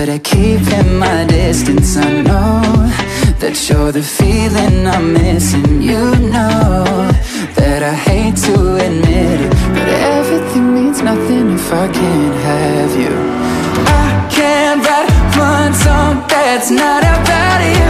I'm good at keeping my distance I know that you're the feeling I'm missing. You know that I hate to admit it But everything means nothing if I can't have you. I can't write one song that's not about you